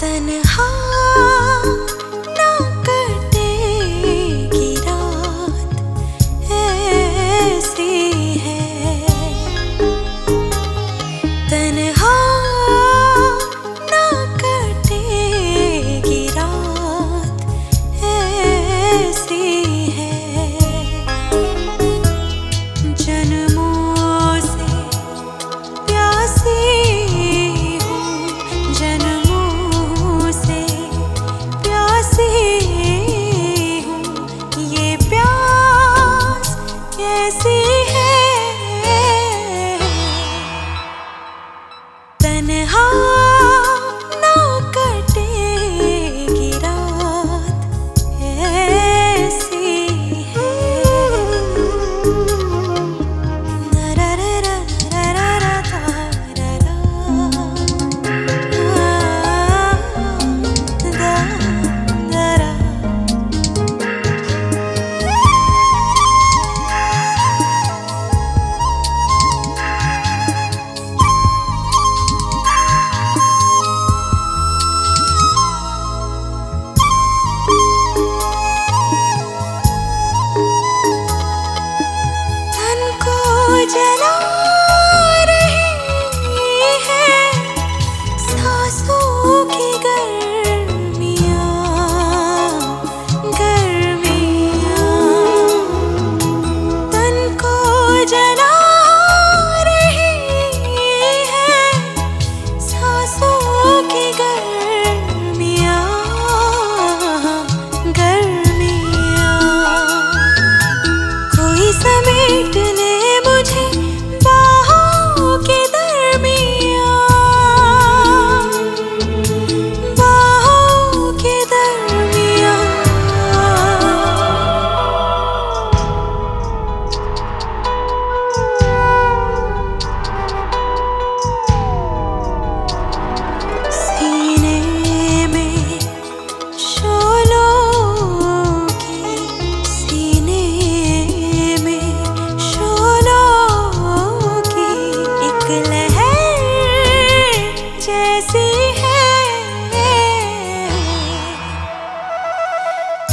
तन्हा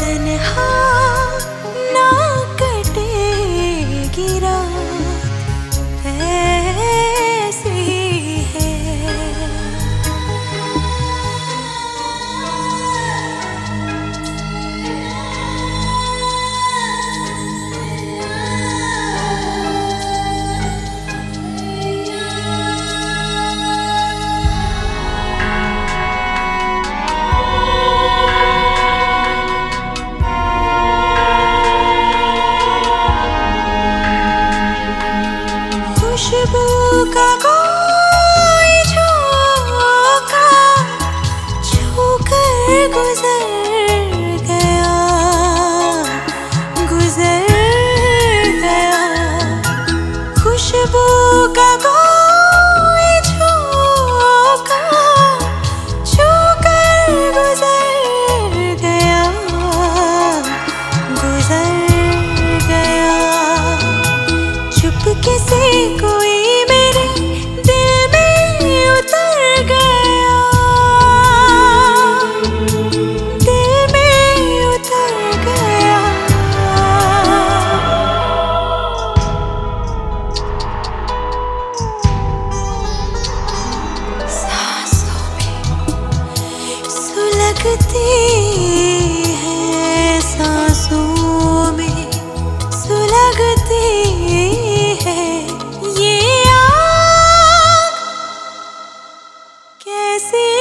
तन्हा ना see